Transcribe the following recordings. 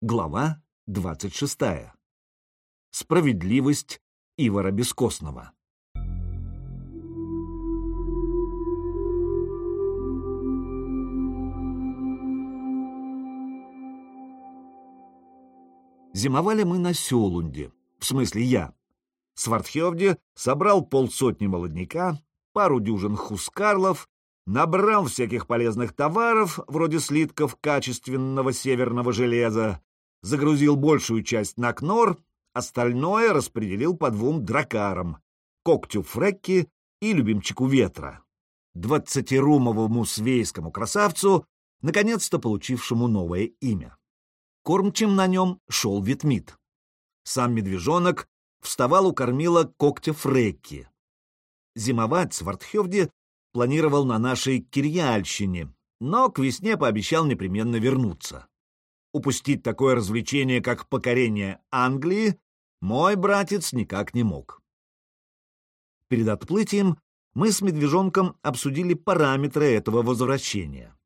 Глава 26. Справедливость Ивара Бескосного. Зимовали мы на Селунде, в смысле я. Свардхевде собрал полсотни молодняка, пару дюжин хускарлов, набрал всяких полезных товаров, вроде слитков качественного северного железа, загрузил большую часть на Кнор, остальное распределил по двум дракарам — Когтю Фрекки и Любимчику Ветра, двадцатирумовому свейскому красавцу, наконец-то получившему новое имя. Кормчим на нем шел Витмит. Сам медвежонок вставал у кормила когтя Фрекки. Зимовать в Артхевде планировал на нашей Кирьяльщине, но к весне пообещал непременно вернуться. Упустить такое развлечение, как покорение Англии, мой братец никак не мог. Перед отплытием мы с медвежонком обсудили параметры этого возвращения.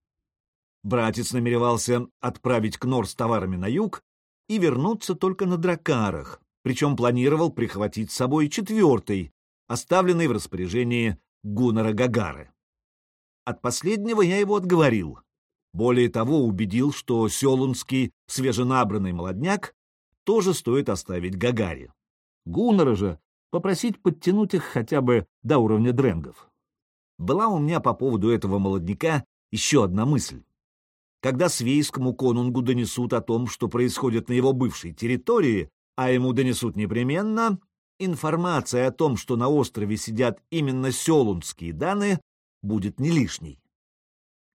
Братец намеревался отправить Кнор с товарами на юг и вернуться только на дракарах, причем планировал прихватить с собой четвертый, оставленный в распоряжении Гуннера Гагары. От последнего я его отговорил. Более того, убедил, что селунский свеженабранный молодняк тоже стоит оставить Гагаре. Гуннера же попросить подтянуть их хотя бы до уровня дренгов. Была у меня по поводу этого молодняка еще одна мысль. Когда свейскому конунгу донесут о том, что происходит на его бывшей территории, а ему донесут непременно, информация о том, что на острове сидят именно селунские даны, будет не лишней.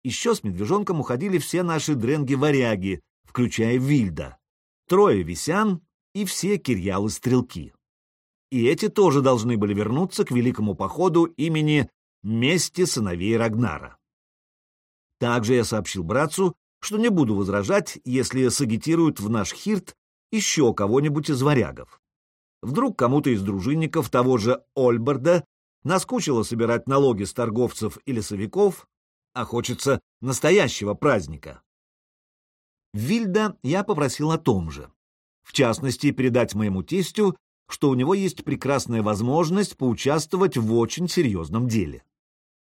Еще с медвежонком уходили все наши дренги-варяги, включая Вильда, трое висян и все кирьялы-стрелки. И эти тоже должны были вернуться к великому походу имени «Мести сыновей Рагнара». Также я сообщил братцу, что не буду возражать, если сагитируют в наш хирт еще кого-нибудь из варягов. Вдруг кому-то из дружинников того же Ольберда наскучило собирать налоги с торговцев и лесовиков, а хочется настоящего праздника. Вильда я попросил о том же. В частности, передать моему тестю, что у него есть прекрасная возможность поучаствовать в очень серьезном деле.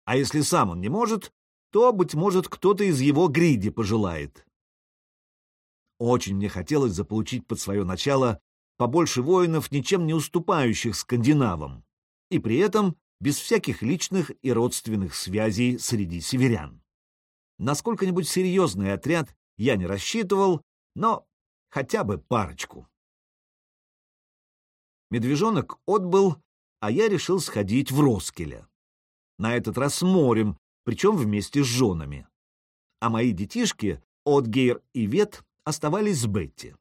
А если сам он не может, то, быть может, кто-то из его гриди пожелает. Очень мне хотелось заполучить под свое начало побольше воинов, ничем не уступающих скандинавам, и при этом без всяких личных и родственных связей среди северян. На сколько-нибудь серьезный отряд я не рассчитывал, но хотя бы парочку. Медвежонок отбыл, а я решил сходить в Роскеля. На этот раз с морем, причем вместе с женами. А мои детишки, Отгейр и Вет, оставались с Бетти.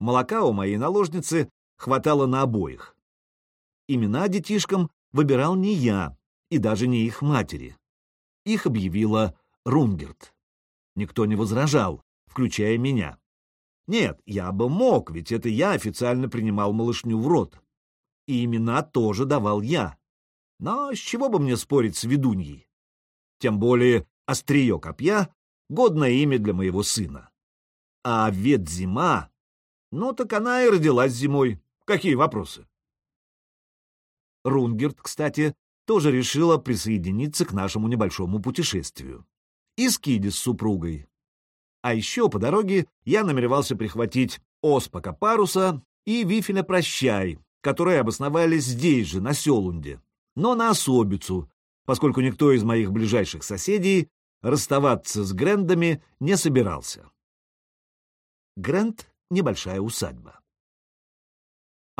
Молока у моей наложницы хватало на обоих. Имена детишкам выбирал не я и даже не их матери. Их объявила Рунгерт. Никто не возражал, включая меня. Нет, я бы мог, ведь это я официально принимал малышню в рот. И имена тоже давал я. Но с чего бы мне спорить с ведуньей? Тем более острие копья — годное имя для моего сына. А вет зима, ну так она и родилась зимой. Какие вопросы? Рунгерт, кстати, тоже решила присоединиться к нашему небольшому путешествию. И Скиди с супругой. А еще по дороге я намеревался прихватить Оспака Паруса и Вифеля Прощай, которые обосновались здесь же, на Селунде, но на особицу, поскольку никто из моих ближайших соседей расставаться с Грендами не собирался. Грэнд — небольшая усадьба.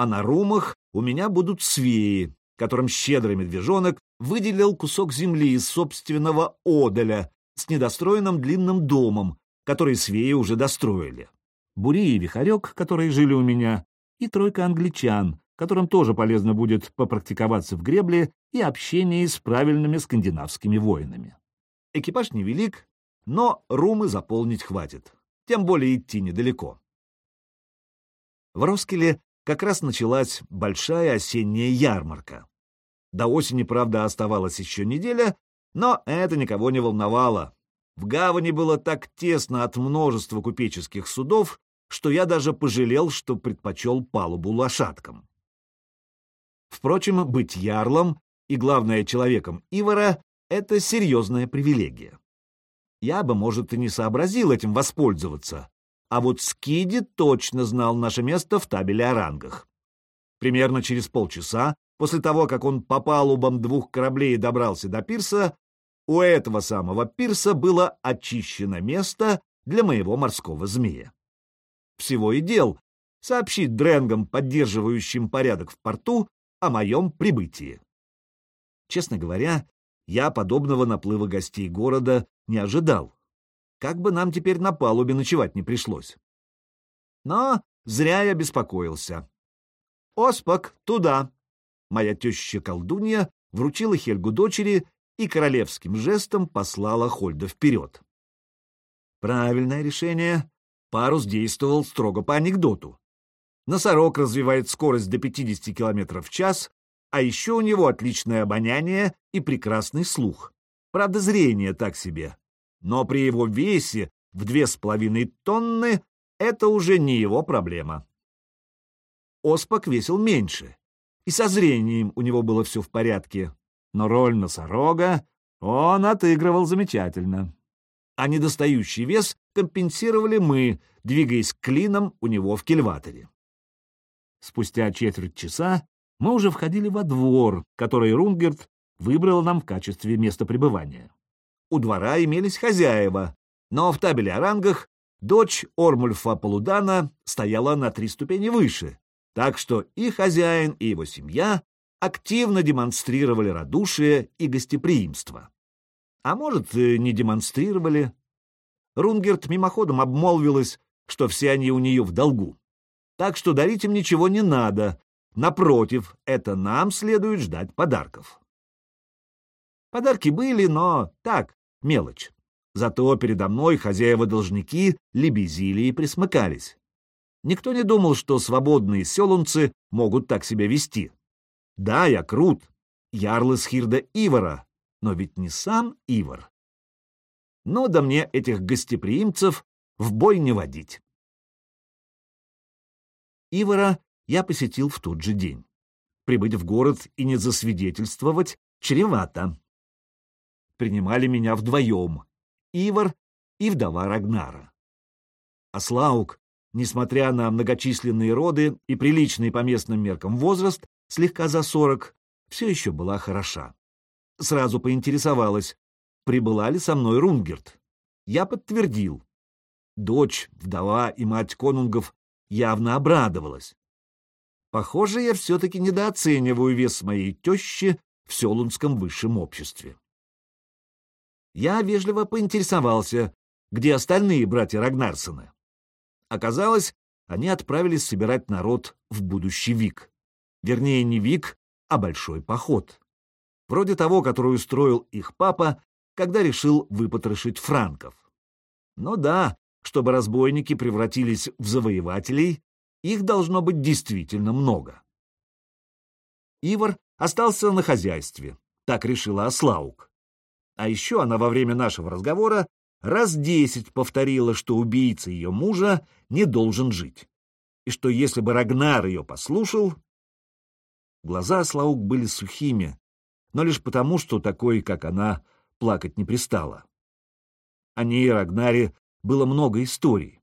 А на румах у меня будут свеи, которым щедрый медвежонок выделил кусок земли из собственного одоля с недостроенным длинным домом, который свеи уже достроили. Бури и Вихарек, которые жили у меня, и тройка англичан, которым тоже полезно будет попрактиковаться в гребле и общении с правильными скандинавскими воинами. Экипаж невелик, но румы заполнить хватит тем более идти недалеко. В Роскеле как раз началась большая осенняя ярмарка. До осени, правда, оставалась еще неделя, но это никого не волновало. В гавани было так тесно от множества купеческих судов, что я даже пожалел, что предпочел палубу лошадкам. Впрочем, быть ярлом и, главное, человеком Ивара — это серьезная привилегия. Я бы, может, и не сообразил этим воспользоваться, а вот Скиди точно знал наше место в табеле о рангах. Примерно через полчаса, после того, как он по палубам двух кораблей добрался до пирса, у этого самого пирса было очищено место для моего морского змея. Всего и дел сообщить дренгам, поддерживающим порядок в порту, о моем прибытии. Честно говоря, я подобного наплыва гостей города не ожидал. Как бы нам теперь на палубе ночевать не пришлось. Но зря я беспокоился. «Оспак, туда!» Моя теща-колдунья вручила Хельгу дочери и королевским жестом послала Хольда вперед. Правильное решение. Парус действовал строго по анекдоту. Носорог развивает скорость до 50 км в час, а еще у него отличное обоняние и прекрасный слух. Правда, зрение так себе. Но при его весе в две с половиной тонны это уже не его проблема. Оспак весил меньше, и со зрением у него было все в порядке, но роль носорога он отыгрывал замечательно. А недостающий вес компенсировали мы, двигаясь клином у него в кильваторе. Спустя четверть часа мы уже входили во двор, который Рунгерт выбрал нам в качестве места пребывания. У двора имелись хозяева, но в табеле о рангах дочь Ормульфа Полудана стояла на три ступени выше, так что и хозяин, и его семья активно демонстрировали радушие и гостеприимство. А может, не демонстрировали. Рунгерт мимоходом обмолвилась, что все они у нее в долгу. Так что дарить им ничего не надо. Напротив, это нам следует ждать подарков. Подарки были, но так, мелочь. Зато передо мной хозяева-должники лебезили и присмыкались. Никто не думал, что свободные селунцы могут так себя вести. Да, я крут, ярлы Схирда Ивара, но ведь не сам Ивар. Но да мне этих гостеприимцев в бой не водить. Ивара я посетил в тот же день. Прибыть в город и не засвидетельствовать чревато принимали меня вдвоем — Ивар и вдова Рагнара. А Слаук, несмотря на многочисленные роды и приличный по местным меркам возраст, слегка за сорок, все еще была хороша. Сразу поинтересовалась, прибыла ли со мной Рунгерт. Я подтвердил. Дочь, вдова и мать конунгов явно обрадовалась. Похоже, я все-таки недооцениваю вес моей тещи в селунском высшем обществе. Я вежливо поинтересовался, где остальные братья Рагнарсона. Оказалось, они отправились собирать народ в будущий Вик. Вернее, не Вик, а большой поход. Вроде того, который устроил их папа, когда решил выпотрошить франков. Но да, чтобы разбойники превратились в завоевателей, их должно быть действительно много. Ивар остался на хозяйстве, так решила Аслаук. А еще она во время нашего разговора раз десять повторила, что убийца ее мужа не должен жить, и что если бы Рагнар ее послушал... Глаза Слаук были сухими, но лишь потому, что такой, как она, плакать не пристала. О ней Рагнаре было много историй.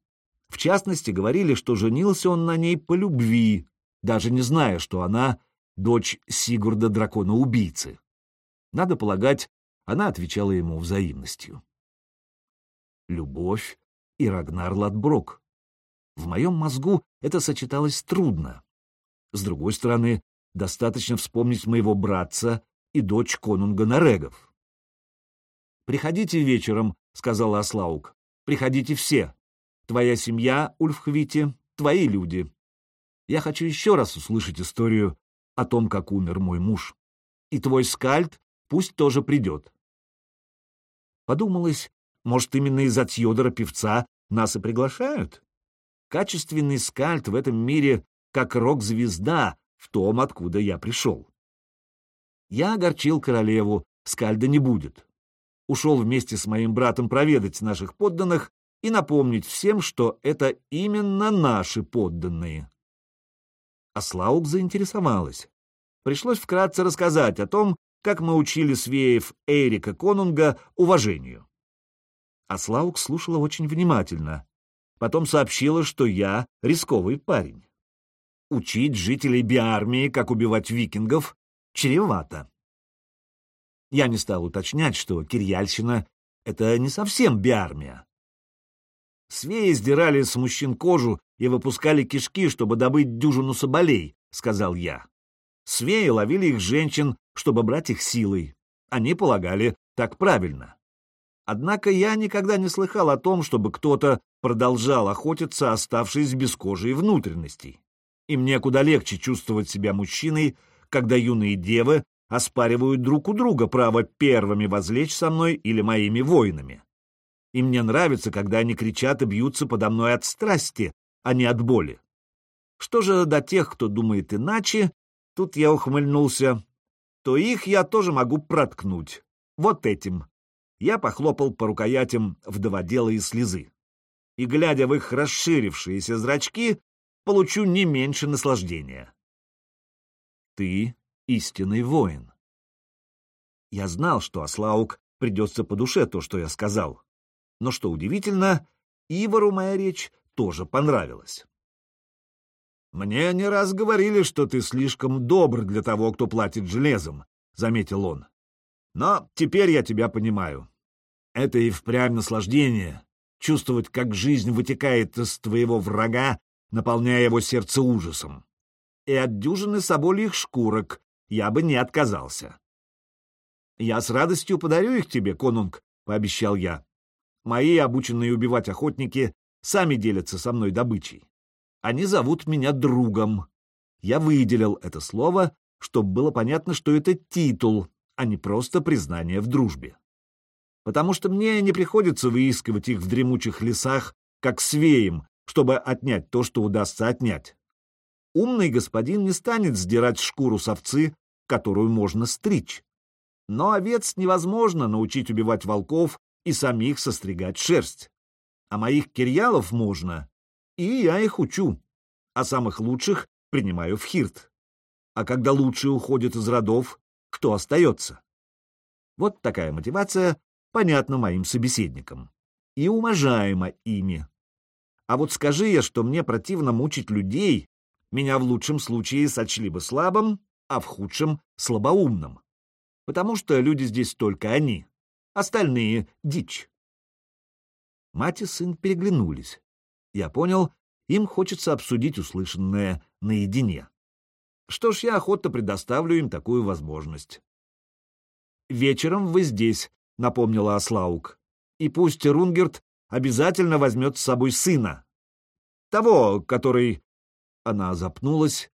В частности, говорили, что женился он на ней по любви, даже не зная, что она — дочь Сигурда Дракона-убийцы. Надо полагать, она отвечала ему взаимностью. Любовь и Рагнар Ладброк. В моем мозгу это сочеталось трудно. С другой стороны, достаточно вспомнить моего братца и дочь конунга Нарегов. «Приходите вечером», — сказала Аслаук. «Приходите все. Твоя семья, Ульфхвити, твои люди. Я хочу еще раз услышать историю о том, как умер мой муж. И твой скальд пусть тоже придет. Подумалось, может, именно из-за Тьодора-певца нас и приглашают? Качественный скальд в этом мире как рок-звезда в том, откуда я пришел. Я огорчил королеву, скальда не будет. Ушел вместе с моим братом проведать наших подданных, и напомнить всем, что это именно наши подданные. Аслаук заинтересовалась. Пришлось вкратце рассказать о том, как мы учили свеев Эрика Конунга уважению. Аслаук слушала очень внимательно. Потом сообщила, что я рисковый парень. Учить жителей биармии, как убивать викингов, чревато. Я не стал уточнять, что Кирьяльщина — это не совсем биармия. Свеи сдирали с мужчин кожу и выпускали кишки, чтобы добыть дюжину соболей, — сказал я. Свеи ловили их женщин, чтобы брать их силой. Они полагали, так правильно. Однако я никогда не слыхал о том, чтобы кто-то продолжал охотиться, оставшись без кожи и внутренностей. И мне куда легче чувствовать себя мужчиной, когда юные девы оспаривают друг у друга право первыми возлечь со мной или моими воинами. И мне нравится, когда они кричат и бьются подо мной от страсти, а не от боли. Что же до тех, кто думает иначе, тут я ухмыльнулся, то их я тоже могу проткнуть. Вот этим. Я похлопал по рукоятям вдоводелые слезы. И, глядя в их расширившиеся зрачки, получу не меньше наслаждения. Ты истинный воин. Я знал, что Аслаук придется по душе то, что я сказал. Но что удивительно, Ивару моя речь тоже понравилась. «Мне не раз говорили, что ты слишком добр для того, кто платит железом», — заметил он. «Но теперь я тебя понимаю. Это и впрямь наслаждение — чувствовать, как жизнь вытекает из твоего врага, наполняя его сердце ужасом. И от дюжины собольих шкурок я бы не отказался. «Я с радостью подарю их тебе, конунг», — пообещал я. «Мои обученные убивать охотники сами делятся со мной добычей. Они зовут меня другом». Я выделил это слово, чтобы было понятно, что это титул, а не просто признание в дружбе. Потому что мне не приходится выискивать их в дремучих лесах, как свеем, чтобы отнять то, что удастся отнять. Умный господин не станет сдирать шкуру с овцы, которую можно стричь. Но овец невозможно научить убивать волков и самих состригать шерсть. А моих кирьялов можно, и я их учу, а самых лучших принимаю в хирт. А когда лучшие уходят из родов, кто остается? Вот такая мотивация понятна моим собеседникам и уважаема ими. А вот скажи я, что мне противно мучить людей, меня в лучшем случае сочли бы слабым, а в худшем — слабоумным. Потому что люди здесь только они, остальные — дичь. Мать и сын переглянулись. Я понял, им хочется обсудить услышанное наедине. Что ж, я охотно предоставлю им такую возможность. «Вечером вы здесь», — напомнила Аслаук. «И пусть Рунгерт обязательно возьмет с собой сына. Того, который она запнулась.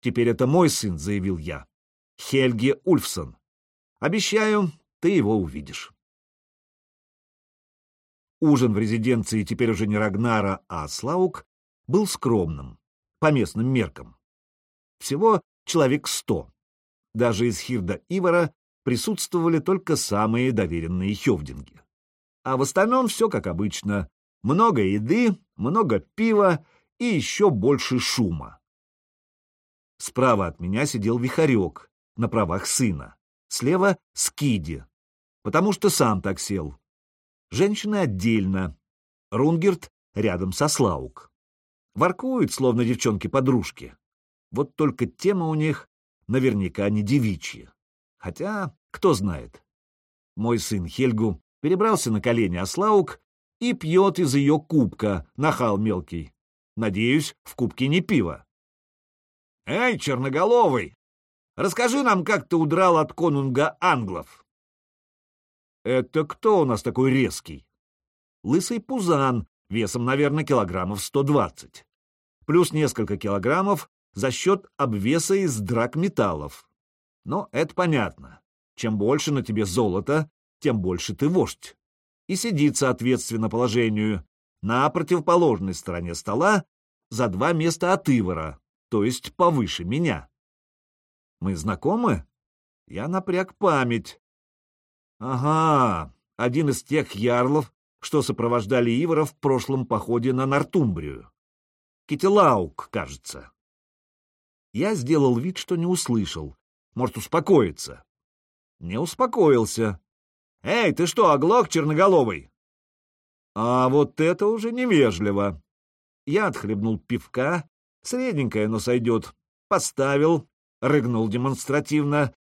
«Теперь это мой сын», — заявил я. «Хельги Ульфсон. Обещаю, ты его увидишь». Ужин в резиденции теперь уже не Рагнара, а Слаук был скромным, по местным меркам. Всего человек сто. Даже из Хирда Ивара присутствовали только самые доверенные хевдинги. А в остальном все как обычно. Много еды, много пива и еще больше шума. Справа от меня сидел Вихарек на правах сына, слева — Скиди, потому что сам так сел. Женщины отдельно, Рунгерт рядом со Слаук. Воркуют, словно девчонки-подружки. Вот только тема у них наверняка не девичья. Хотя, кто знает. Мой сын Хельгу перебрался на колени Аслаук и пьет из ее кубка, нахал мелкий. Надеюсь, в кубке не пиво. «Эй, черноголовый, расскажи нам, как ты удрал от конунга англов». «Это кто у нас такой резкий?» «Лысый пузан, весом, наверное, килограммов сто двадцать. Плюс несколько килограммов за счет обвеса из драгметаллов. Но это понятно. Чем больше на тебе золота, тем больше ты вождь. И сидит соответственно положению, на противоположной стороне стола за два места от Ивара, то есть повыше меня. Мы знакомы? Я напряг память. Ага, один из тех ярлов, что сопровождали Ивара в прошлом походе на Нортумбрию. Кителаук, кажется. Я сделал вид, что не услышал. Может, успокоиться. Не успокоился. «Эй, ты что, оглох, черноголовый?» А вот это уже невежливо. Я отхлебнул пивка, средненькое, но сойдет, поставил, рыгнул демонстративно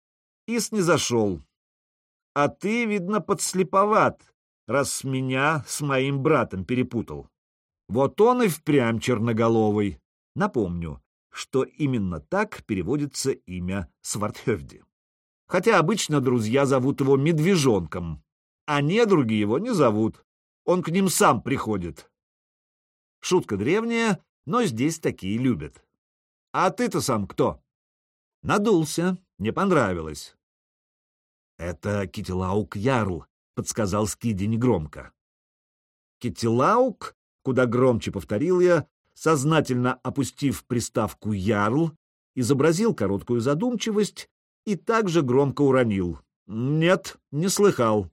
и снизошел. А ты, видно, подслеповат, раз меня с моим братом перепутал. Вот он и впрямь черноголовый. Напомню, что именно так переводится имя Свартхевди. Хотя обычно друзья зовут его Медвежонком, а недруги его не зовут. Он к ним сам приходит. Шутка древняя, но здесь такие любят. А ты-то сам кто? Надулся, не понравилось. Это Китилаук Ярл, подсказал Скиди негромко. Китилаук, куда громче повторил я, сознательно опустив приставку «ярл», изобразил короткую задумчивость и также громко уронил. «Нет, не слыхал».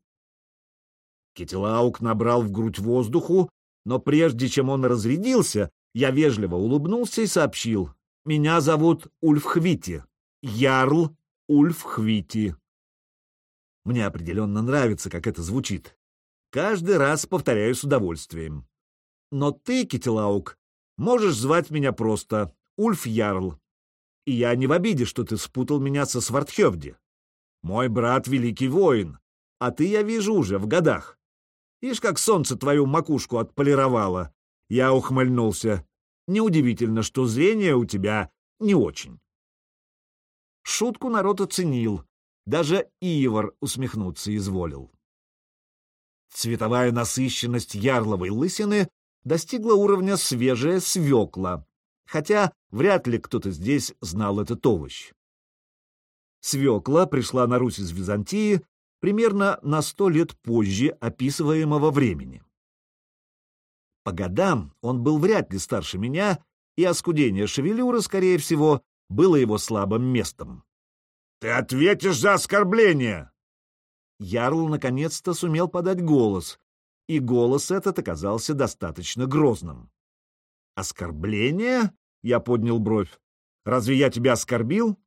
Китилаук набрал в грудь воздуху, но прежде чем он разрядился, я вежливо улыбнулся и сообщил. «Меня зовут Ульф Хвити. Ярл Ульф Хвити». Мне определенно нравится, как это звучит. Каждый раз повторяю с удовольствием. Но ты, Китилаук, можешь звать меня просто Ульф Ярл. И я не в обиде, что ты спутал меня со Свартхевди. Мой брат — великий воин, а ты, я вижу, уже в годах. Ишь, как солнце твою макушку отполировало. Я ухмыльнулся. Неудивительно, что зрение у тебя не очень. Шутку народ оценил, даже Ивар усмехнуться изволил. Цветовая насыщенность ярловой лысины достигла уровня свежая свекла, хотя вряд ли кто-то здесь знал этот овощ. Свекла пришла на Русь из Византии примерно на сто лет позже описываемого времени. По годам он был вряд ли старше меня, и оскудение шевелюры, скорее всего, было его слабым местом. Ты ответишь за оскорбление!» Ярл наконец-то сумел подать голос, и голос этот оказался достаточно грозным. «Оскорбление?» — я поднял бровь. «Разве я тебя оскорбил?»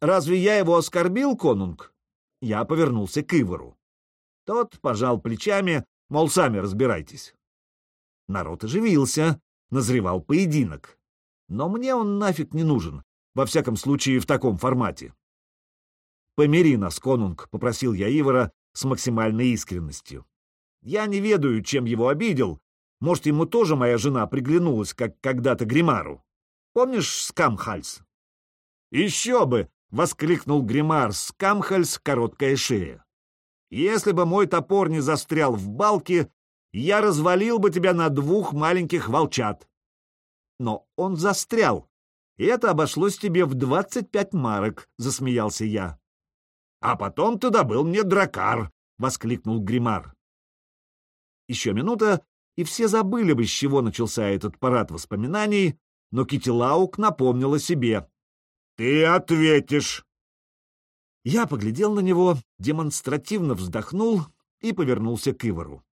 «Разве я его оскорбил, конунг?» Я повернулся к Ивару. Тот пожал плечами, мол, сами разбирайтесь. Народ оживился, назревал поединок. Но мне он нафиг не нужен, во всяком случае в таком формате. «Помири нас, конунг», — попросил я Ивара с максимальной искренностью. «Я не ведаю, чем его обидел. Может, ему тоже моя жена приглянулась, как когда-то Гримару. Помнишь Скамхальс?» «Еще бы!» — воскликнул Гримар. «Скамхальс — короткая шея. Если бы мой топор не застрял в балке, я развалил бы тебя на двух маленьких волчат. Но он застрял, и это обошлось тебе в двадцать пять марок, — засмеялся я. А потом ты добыл мне дракар, — воскликнул Гримар. Еще минута, и все забыли бы, с чего начался этот парад воспоминаний, но Китилаук напомнил о себе. «Ты ответишь!» Я поглядел на него, демонстративно вздохнул и повернулся к Ивару.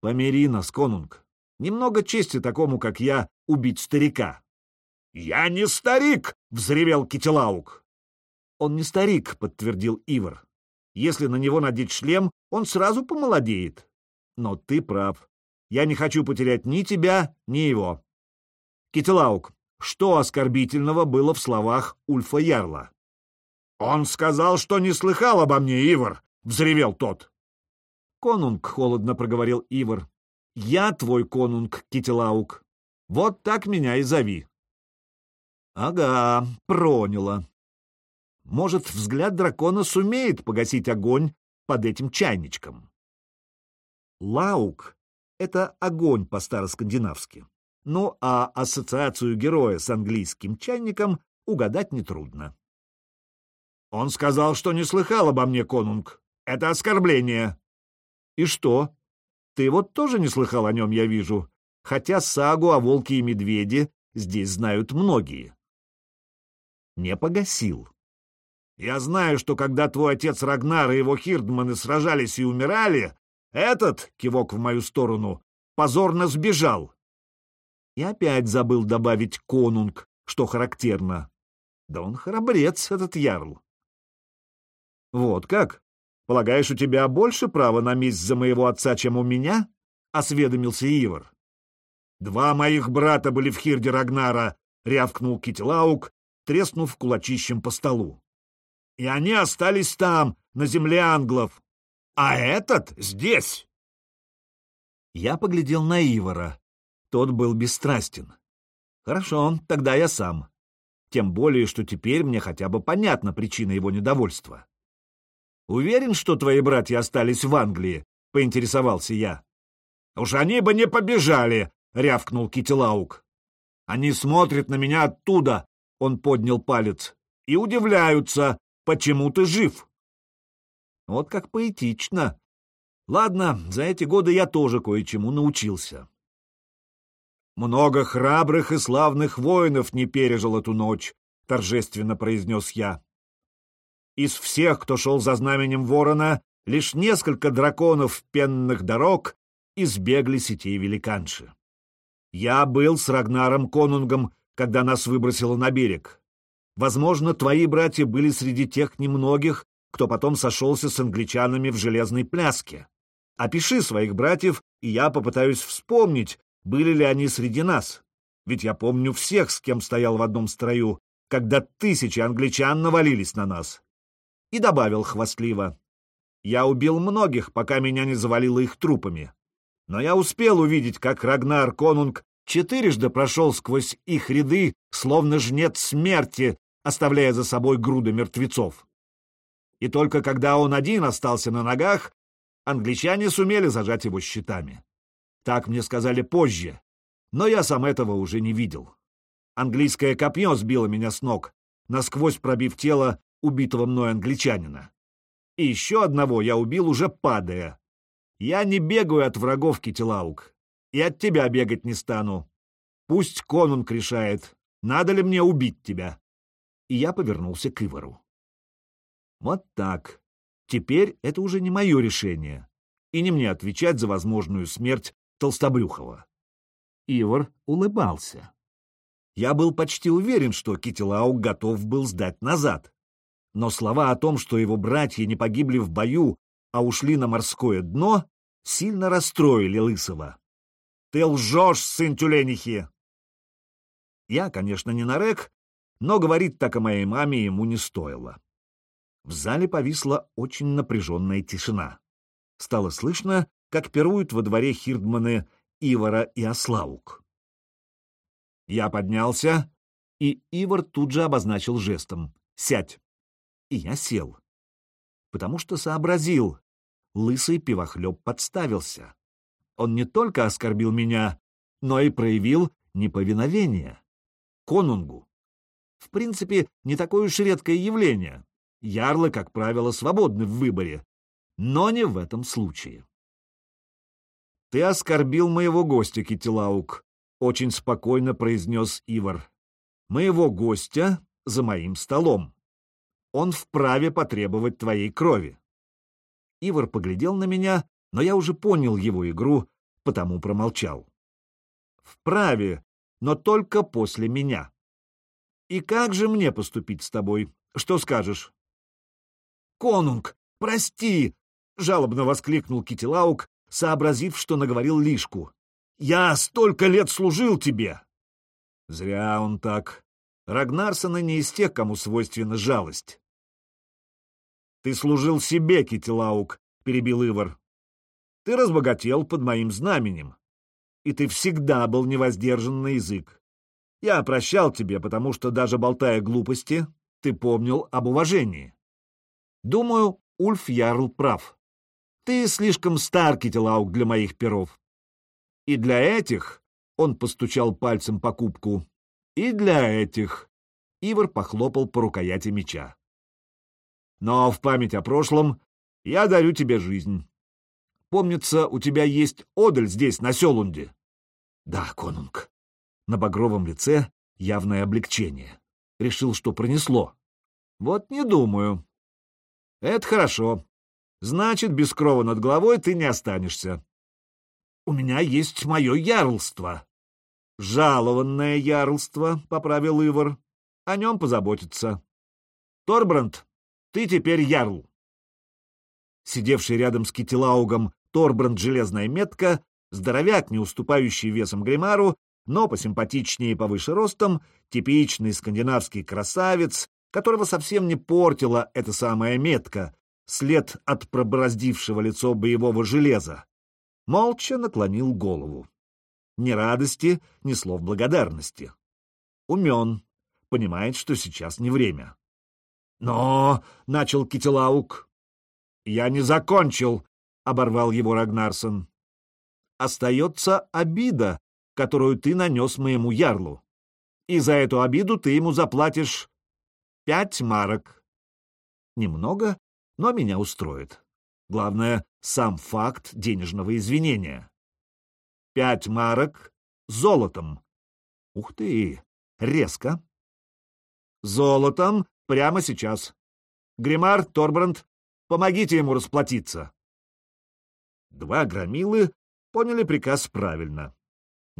«Помири нас, конунг. Немного чести такому, как я, убить старика». «Я не старик!» — взревел Китилаук. «Он не старик», — подтвердил Ивар. «Если на него надеть шлем, он сразу помолодеет. Но ты прав. Я не хочу потерять ни тебя, ни его». Кителаук, что оскорбительного было в словах Ульфа Ярла? «Он сказал, что не слыхал обо мне, Ивар!» — взревел тот. «Конунг», — холодно проговорил Ивар. «Я твой конунг, Кителаук. Вот так меня и зови». «Ага, проняло. Может, взгляд дракона сумеет погасить огонь под этим чайничком. Лаук — это огонь по-староскандинавски. Ну, а ассоциацию героя с английским чайником угадать нетрудно. Он сказал, что не слыхал обо мне, конунг. Это оскорбление. И что? Ты вот тоже не слыхал о нем, я вижу. Хотя сагу о волке и медведе здесь знают многие. Не погасил. Я знаю, что когда твой отец Рагнар и его хирдманы сражались и умирали, Этот, кивок в мою сторону, позорно сбежал. И опять забыл добавить конунг, что характерно. Да он храбрец, этот ярл. Вот как? Полагаешь, у тебя больше права на месть за моего отца, чем у меня? Осведомился Ивар. Два моих брата были в Хирде Рагнара, рявкнул Китилаук, треснув кулачищем по столу. И они остались там, на земле англов. А этот здесь. Я поглядел на Ивара. Тот был бесстрастен. Хорошо, тогда я сам. Тем более, что теперь мне хотя бы понятна причина его недовольства. Уверен, что твои братья остались в Англии? — поинтересовался я. — Уж они бы не побежали, — рявкнул Китилаук. — Они смотрят на меня оттуда, — он поднял палец, — и удивляются, почему ты жив. Вот как поэтично. Ладно, за эти годы я тоже кое-чему научился. Много храбрых и славных воинов не пережил эту ночь, торжественно произнес я. Из всех, кто шел за знаменем ворона, лишь несколько драконов пенных дорог избегли сетей великанши. Я был с Рагнаром Конунгом, когда нас выбросило на берег. Возможно, твои братья были среди тех немногих, кто потом сошелся с англичанами в железной пляске. Опиши своих братьев, и я попытаюсь вспомнить, были ли они среди нас. Ведь я помню всех, с кем стоял в одном строю, когда тысячи англичан навалились на нас. И добавил хвастливо. Я убил многих, пока меня не завалило их трупами. Но я успел увидеть, как Рагнар Конунг четырежды прошел сквозь их ряды, словно жнец смерти, оставляя за собой груды мертвецов. И только когда он один остался на ногах, англичане сумели зажать его щитами. Так мне сказали позже, но я сам этого уже не видел. Английское копье сбило меня с ног, насквозь пробив тело убитого мной англичанина. И еще одного я убил уже падая. Я не бегаю от врагов, Китилаук, и от тебя бегать не стану. Пусть конунг решает, надо ли мне убить тебя. И я повернулся к Ивару. Вот так. Теперь это уже не мое решение, и не мне отвечать за возможную смерть Толстобрюхова. Ивар улыбался. Я был почти уверен, что Китилау готов был сдать назад. Но слова о том, что его братья не погибли в бою, а ушли на морское дно, сильно расстроили Лысого. «Ты лжешь, сын тюленихи!» Я, конечно, не нарек, но говорить так о моей маме ему не стоило. В зале повисла очень напряженная тишина. Стало слышно, как пируют во дворе хирдманы Ивара и Ослаук. Я поднялся, и Ивар тут же обозначил жестом «Сядь!» И я сел, потому что сообразил, лысый пивохлеб подставился. Он не только оскорбил меня, но и проявил неповиновение. Конунгу. В принципе, не такое уж редкое явление. Ярлы, как правило, свободны в выборе, но не в этом случае. «Ты оскорбил моего гостя, Китилаук», — очень спокойно произнес Ивар. «Моего гостя за моим столом. Он вправе потребовать твоей крови». Ивар поглядел на меня, но я уже понял его игру, потому промолчал. «Вправе, но только после меня. И как же мне поступить с тобой? Что скажешь?» «Конунг, прости!» — жалобно воскликнул Китилаук, сообразив, что наговорил лишку. «Я столько лет служил тебе!» Зря он так. Рагнарсона не из тех, кому свойственна жалость. «Ты служил себе, Китилаук», — перебил Ивар. «Ты разбогател под моим знаменем, и ты всегда был невоздержан на язык. Я прощал тебе, потому что, даже болтая глупости, ты помнил об уважении. Думаю, Ульф Ярл прав. Ты слишком стар, Кителаук, для моих перов. И для этих, — он постучал пальцем по кубку, — и для этих. Ивар похлопал по рукояти меча. Но в память о прошлом я дарю тебе жизнь. Помнится, у тебя есть одаль здесь, на Селунде. Да, конунг. На багровом лице явное облегчение. Решил, что пронесло. Вот не думаю. Это хорошо. Значит, без крова над головой ты не останешься. У меня есть мое ярлство. Жалованное ярлство, — поправил Ивар. О нем позаботиться. Торбранд, ты теперь ярл. Сидевший рядом с Китилаугом Торбранд Железная Метка, здоровяк, не уступающий весом Гримару, но посимпатичнее и повыше ростом, типичный скандинавский красавец, которого совсем не портила эта самая метка, след от пробороздившего лицо боевого железа, молча наклонил голову. Ни радости, ни слов благодарности. Умен, понимает, что сейчас не время. «Но!» — начал Кителаук. «Я не закончил!» — оборвал его Рагнарсон. «Остается обида, которую ты нанес моему ярлу. И за эту обиду ты ему заплатишь пять марок. Немного, но меня устроит. Главное, сам факт денежного извинения. Пять марок золотом. Ух ты, резко. Золотом прямо сейчас. Гримар, Торбранд, помогите ему расплатиться. Два громилы поняли приказ правильно.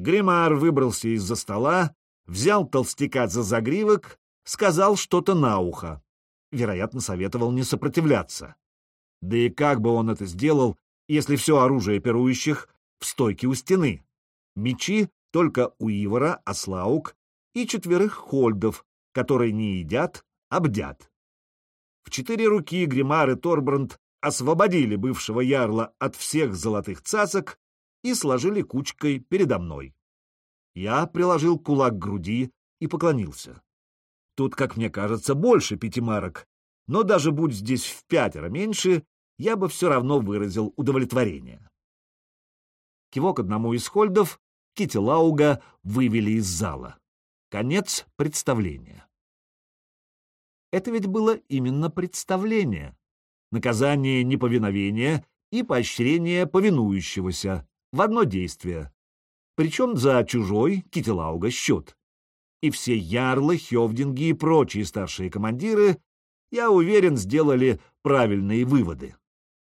Гримар выбрался из-за стола, взял толстяка за загривок, сказал что-то на ухо. Вероятно, советовал не сопротивляться. Да и как бы он это сделал, если все оружие пирующих в стойке у стены? Мечи только у Ивара, Аслаук и четверых хольдов, которые не едят, а бдят. В четыре руки Гримар и Торбранд освободили бывшего ярла от всех золотых цасок и сложили кучкой передо мной. Я приложил кулак к груди и поклонился. Тут, как мне кажется, больше пяти марок, но даже будь здесь в пятеро меньше, я бы все равно выразил удовлетворение. Кивок одному из хольдов Китилауга вывели из зала. Конец представления. Это ведь было именно представление. Наказание неповиновения и поощрение повинующегося в одно действие. Причем за чужой Китилауга счет. И все ярлы, хевдинги и прочие старшие командиры, я уверен, сделали правильные выводы.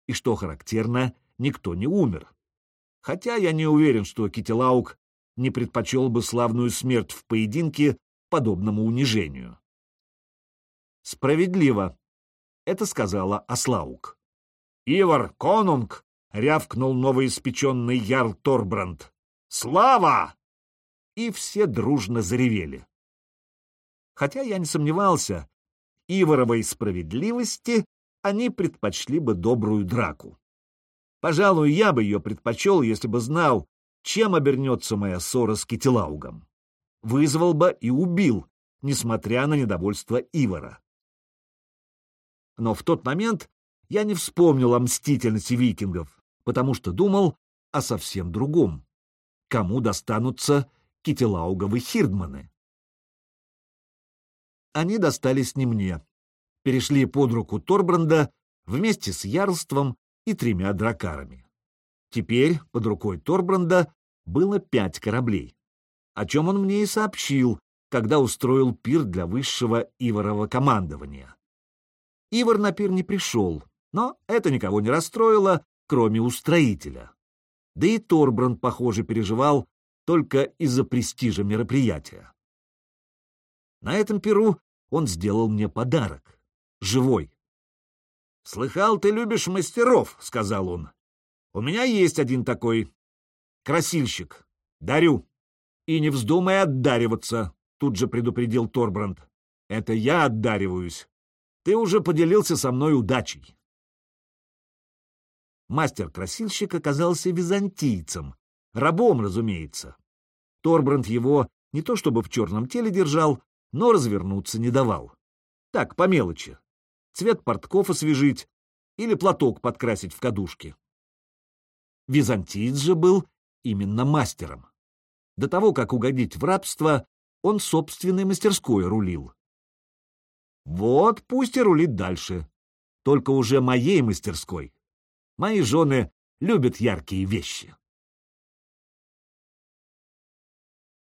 И что характерно, никто не умер. Хотя я не уверен, что Китилаук не предпочел бы славную смерть в поединке подобному унижению. Справедливо, — это сказала Аслаук. «Ивар, конунг!» — рявкнул новоиспеченный ярл Торбранд. «Слава!» И все дружно заревели. Хотя я не сомневался, Иваровой справедливости они предпочли бы добрую драку. Пожалуй, я бы ее предпочел, если бы знал, чем обернется моя ссора с Китилаугом. Вызвал бы и убил, несмотря на недовольство Ивара но в тот момент я не вспомнил о мстительности викингов, потому что думал о совсем другом. Кому достанутся Китилауговы хирдманы? Они достались не мне. Перешли под руку Торбранда вместе с ярлством и тремя дракарами. Теперь под рукой Торбранда было пять кораблей, о чем он мне и сообщил, когда устроил пир для высшего Иварова командования. Ивар на пир не пришел, но это никого не расстроило, кроме устроителя. Да и Торбранд, похоже, переживал только из-за престижа мероприятия. На этом перу он сделал мне подарок. Живой. «Слыхал, ты любишь мастеров», — сказал он. «У меня есть один такой. Красильщик. Дарю. И не вздумай отдариваться», — тут же предупредил Торбранд. «Это я отдариваюсь. Ты уже поделился со мной удачей. Мастер-красильщик оказался византийцем, рабом, разумеется. Торбранд его не то чтобы в черном теле держал, но развернуться не давал. Так, по мелочи. Цвет портков освежить или платок подкрасить в кадушке. Византиец же был именно мастером. До того, как угодить в рабство, он собственной мастерской рулил. Вот пусть и рулит дальше. Только уже моей мастерской. Мои жены любят яркие вещи.